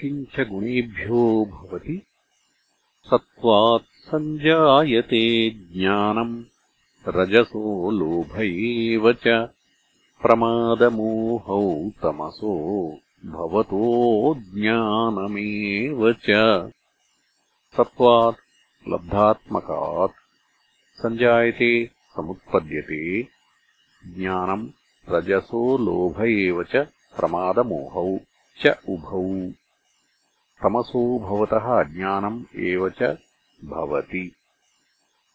किञ्च गुणेभ्यो भवति। सत्त्वात् सञ्जायते ज्ञानम्। रजसो लोभ एव च। प्रमादमोहौ तमसो भवतो ज्ञानमेव च। सत्त्वात् लब्धात्मकात् सञ्जायते समुत्पद्यते। ज्ञानम् रजसो लोभ एव च। प्रमादमोहौ च उभौ तमसो भवतः अज्ञानम् एव च भवति